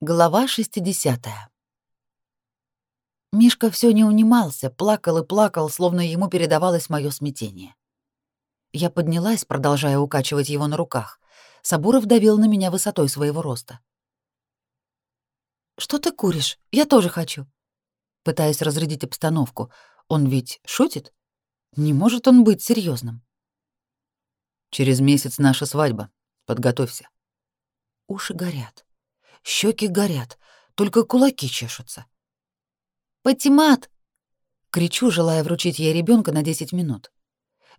Глава 60. Мишка все не унимался, плакал и плакал, словно ему передавалось мое смятение. Я поднялась, продолжая укачивать его на руках. Сабуров давил на меня высотой своего роста. «Что ты куришь? Я тоже хочу». Пытаясь разрядить обстановку. Он ведь шутит? Не может он быть серьезным. «Через месяц наша свадьба. Подготовься». Уши горят. Щеки горят, только кулаки чешутся. «Патимат!» — кричу, желая вручить ей ребенка на 10 минут.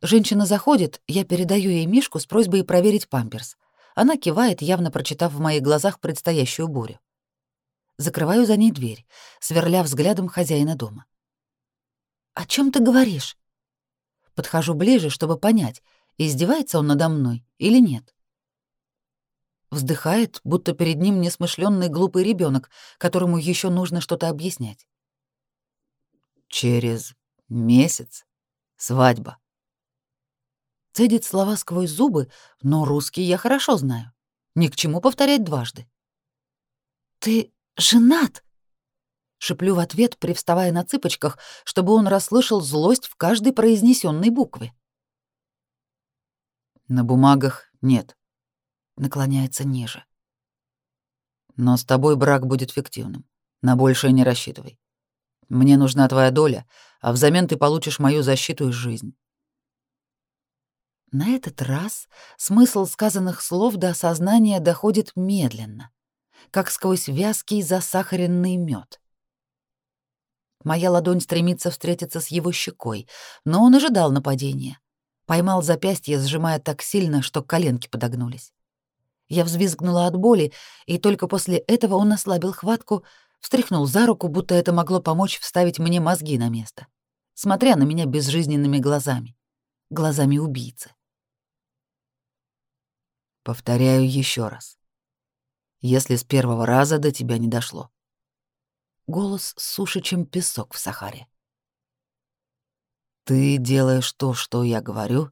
Женщина заходит, я передаю ей Мишку с просьбой проверить памперс. Она кивает, явно прочитав в моих глазах предстоящую бурю. Закрываю за ней дверь, сверля взглядом хозяина дома. «О чем ты говоришь?» Подхожу ближе, чтобы понять, издевается он надо мной или нет. Вздыхает, будто перед ним несмышленный глупый ребенок, которому еще нужно что-то объяснять. Через месяц свадьба. Цедит слова сквозь зубы, но русский я хорошо знаю. Ни к чему повторять дважды. Ты женат? Шеплю в ответ, привставая на цыпочках, чтобы он расслышал злость в каждой произнесенной букве. На бумагах нет наклоняется ниже. Но с тобой брак будет фиктивным. На большее не рассчитывай. Мне нужна твоя доля, а взамен ты получишь мою защиту и жизнь. На этот раз смысл сказанных слов до осознания доходит медленно, как сквозь вязкий засахаренный мед. Моя ладонь стремится встретиться с его щекой, но он ожидал нападения. Поймал запястье, сжимая так сильно, что коленки подогнулись. Я взвизгнула от боли, и только после этого он ослабил хватку, встряхнул за руку, будто это могло помочь вставить мне мозги на место, смотря на меня безжизненными глазами, глазами убийцы. Повторяю еще раз. Если с первого раза до тебя не дошло. Голос суше, чем песок в Сахаре. Ты делаешь то, что я говорю,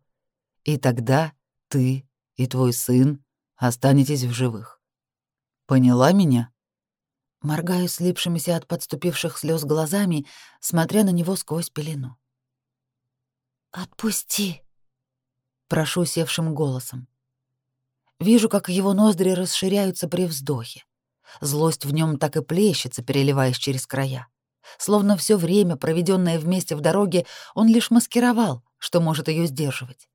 и тогда ты и твой сын останетесь в живых. Поняла меня? Моргаю слипшимися от подступивших слез глазами, смотря на него сквозь пелену. «Отпусти!» — прошу севшим голосом. Вижу, как его ноздри расширяются при вздохе. Злость в нем так и плещется, переливаясь через края. Словно все время, проведенное вместе в дороге, он лишь маскировал, что может ее сдерживать.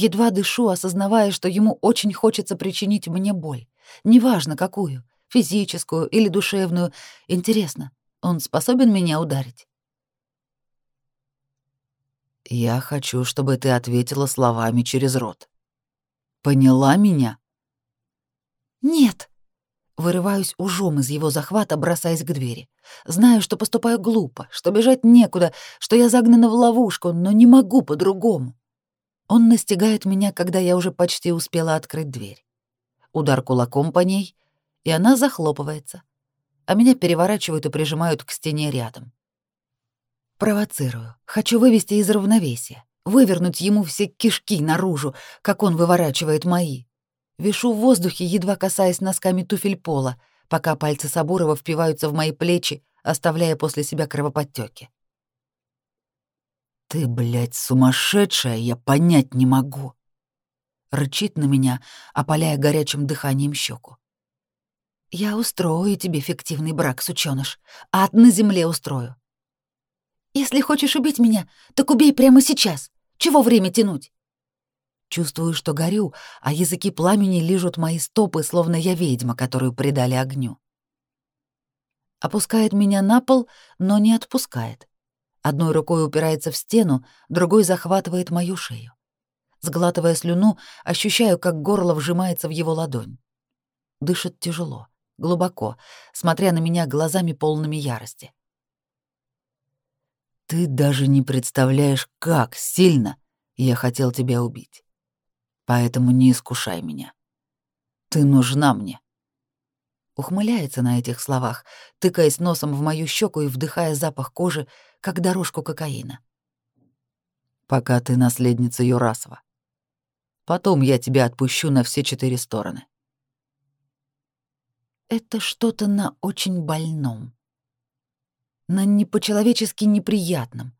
Едва дышу, осознавая, что ему очень хочется причинить мне боль. Неважно, какую — физическую или душевную. Интересно, он способен меня ударить? «Я хочу, чтобы ты ответила словами через рот. Поняла меня?» «Нет!» Вырываюсь ужом из его захвата, бросаясь к двери. Знаю, что поступаю глупо, что бежать некуда, что я загнана в ловушку, но не могу по-другому. Он настигает меня, когда я уже почти успела открыть дверь. Удар кулаком по ней, и она захлопывается, а меня переворачивают и прижимают к стене рядом. Провоцирую. Хочу вывести из равновесия, вывернуть ему все кишки наружу, как он выворачивает мои. Вишу в воздухе, едва касаясь носками туфель пола, пока пальцы Сабурова впиваются в мои плечи, оставляя после себя кровоподтёки. «Ты, блядь, сумасшедшая, я понять не могу!» Рычит на меня, опаляя горячим дыханием щеку. «Я устрою тебе фиктивный брак, сучёныш. Ад на земле устрою. Если хочешь убить меня, так убей прямо сейчас. Чего время тянуть?» Чувствую, что горю, а языки пламени лижут мои стопы, словно я ведьма, которую предали огню. Опускает меня на пол, но не отпускает. Одной рукой упирается в стену, другой захватывает мою шею. Сглатывая слюну, ощущаю, как горло вжимается в его ладонь. Дышит тяжело, глубоко, смотря на меня глазами полными ярости. «Ты даже не представляешь, как сильно я хотел тебя убить. Поэтому не искушай меня. Ты нужна мне ухмыляется на этих словах, тыкаясь носом в мою щеку и вдыхая запах кожи, как дорожку кокаина. «Пока ты наследница Юрасова. Потом я тебя отпущу на все четыре стороны». Это что-то на очень больном. На непочеловечески неприятном.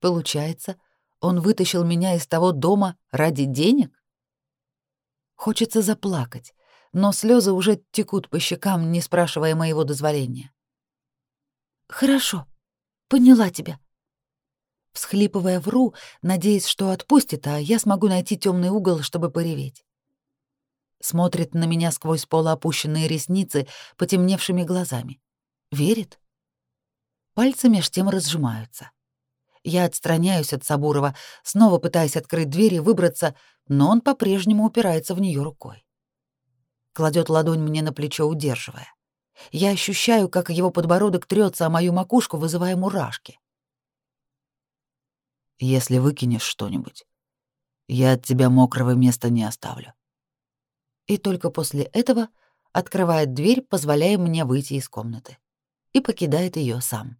Получается, он вытащил меня из того дома ради денег? Хочется заплакать, но слезы уже текут по щекам, не спрашивая моего дозволения. «Хорошо, поняла тебя», Всхлипывая вру, надеясь, что отпустит, а я смогу найти темный угол, чтобы пореветь. Смотрит на меня сквозь полуопущенные ресницы, потемневшими глазами. Верит? Пальцы меж тем разжимаются. Я отстраняюсь от Сабурова, снова пытаясь открыть дверь и выбраться, но он по-прежнему упирается в нее рукой. Кладет ладонь мне на плечо, удерживая. Я ощущаю, как его подбородок трется о мою макушку, вызывая мурашки если выкинешь что-нибудь. Я от тебя мокрого места не оставлю. И только после этого открывает дверь, позволяя мне выйти из комнаты. И покидает ее сам.